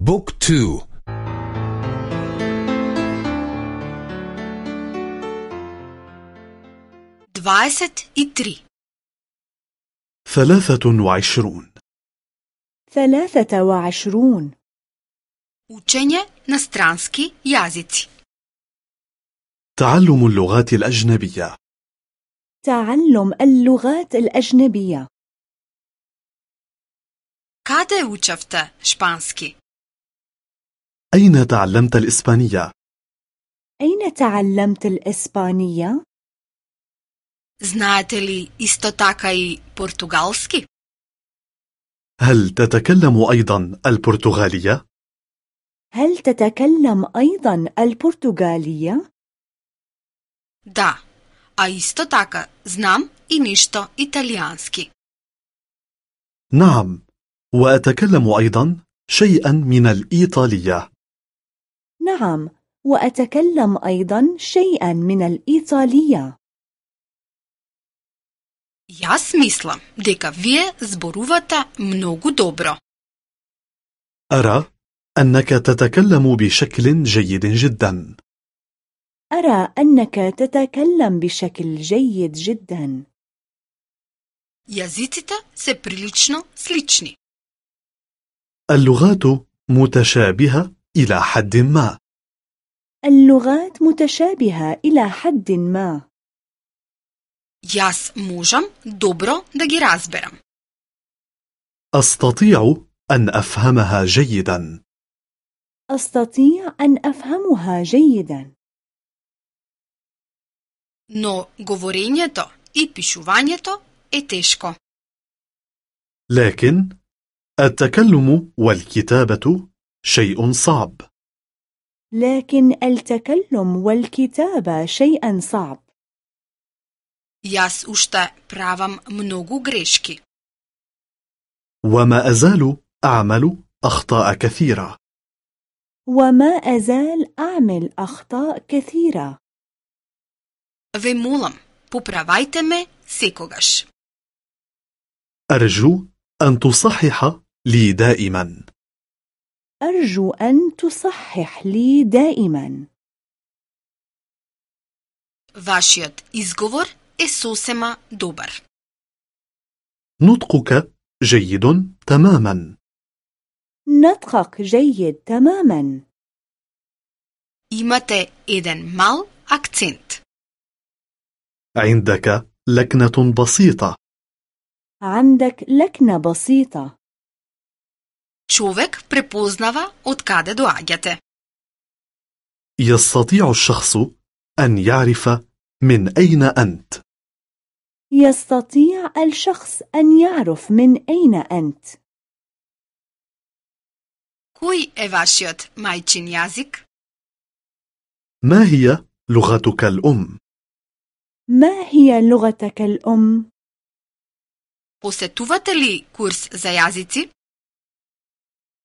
book two. и три. ثلاثة وعشرون. ثلاثة وعشرون. На странски јазици. تعلم اللغات الأجنبية. تعلم اللغات الأجنبية. Kade učavte španski? أين تعلمت الإسبانية؟ أين تعلمت الإسبانية؟ Znate li isto taka i portugalski? هل تتكلم أيضا البرتغالية؟ هل تتكلم أيضا البرتغالية؟ Da, a isto taka znam i ništo italijanski. نعم وأتكلم أيضا شيئا من الإيطالية نعم وأتكلم أيضا شيئا من الإيطالية Jaz mislim, deka vie zboruvate mnogo dobro. أرى أنك تتكلم بشكل جيد جدا أرى أنك تتكلم بشكل جيد جدا Jazicite se prilično slični. اللغات متشابهة إلى حد ما اللغات متشابهة إلى حد ما možem dobro da gi razberem. أستطيع أن أفهمها جيدا أستطيع أن أفهمها جيدا No govorenjeto i pišuvanjeto je teško. لكن التكلم والكتابة شيء صعب. لكن التكلم والكتابة شيئا صعب. وما أزال أعمل أخطاء كثيرة. وما أزال أعمل أخطاء كثيرة. Ve molim, popravajte me sekogaš. أرجو أن تصحح لي دائما. أرجو أن تصحح لي دائما. Vašiot izgovor je sosema dobar. نطقك جيد تماما. نطقك جيد تماما. Imate eden mal akcent. عندك لكنة بسيطة. عندك لكنة بسيطة. Човek prepoznava od kade doađate. يستطيع الشخص أن يعرف من أين أنت يستطيع الشخص أن يعرف من أين أنت Koji je vašiot majčin jazik? ما هي لغتك الأم؟ ما هي لغتك الأم؟ Posetuvate li kurs za jazici?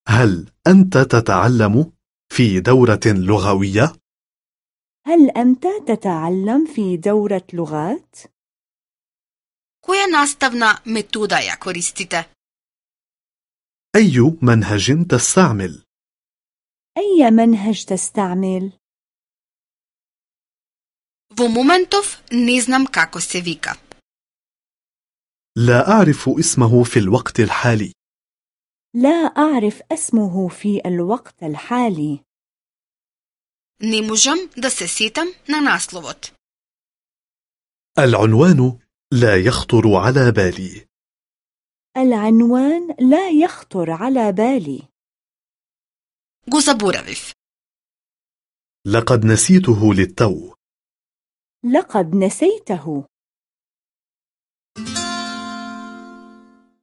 هل أنت تتعلم في دورة لغوية؟ هل أنت تتعلم في دورة لغات؟ Koja nastavna metoda ja koristite? أي منهج تستعمل؟ أي منهج تستعمل؟ Vo momentov ne znam kako se vika. لا أعرف اسمه في الوقت الحالي لا أعرف اسمه في الوقت الحالي. Ne možem da se setam na naslovot. العنوان لا يخطر على بالي. العنوان لا يخطر على بالي. Go zaboraviv. لقد نسيته للتو. لقد نسيته.